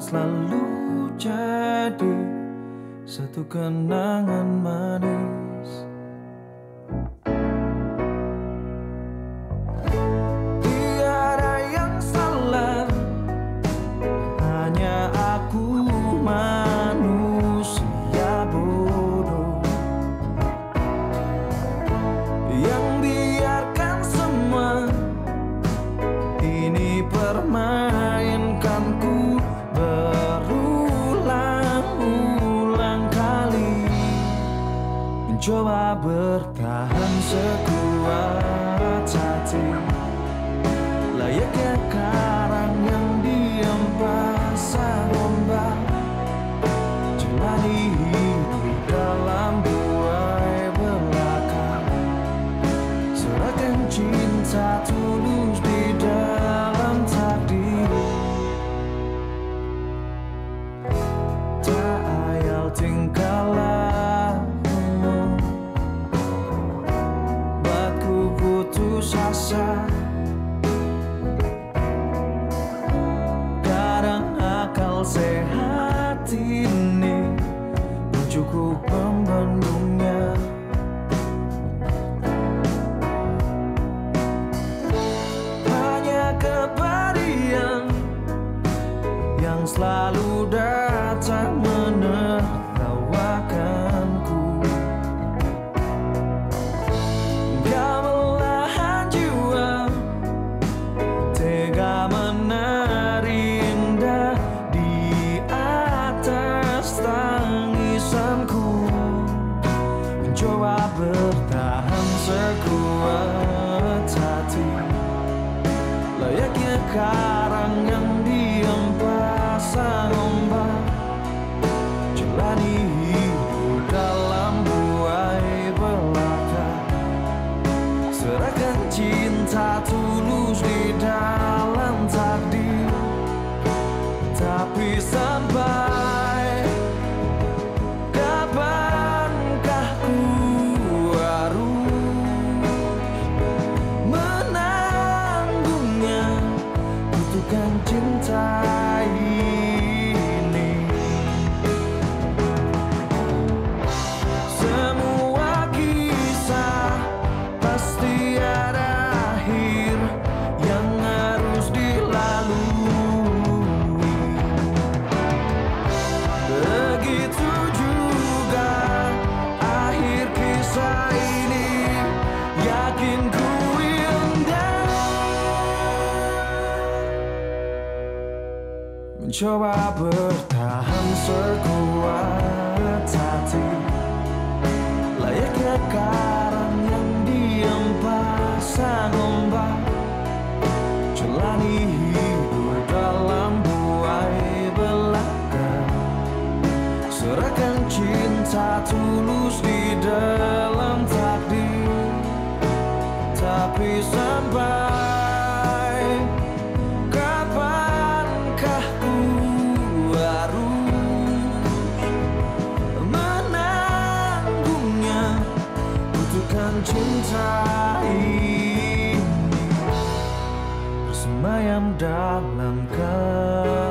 selalu jadi satu kenangan manis. Tiada yang salah, hanya aku manusia bodoh yang biarkan semua ini permainkanku mencoba bertahan sekuat hati asa kadang akal sehat ini cukup membendungnya. Hanya kepadian yang selalu datang menertawakanku cinta tulus di dalam mencoba bertahan sekuat hati. Layaknya pasang mencintai. Bersemayam dalam kau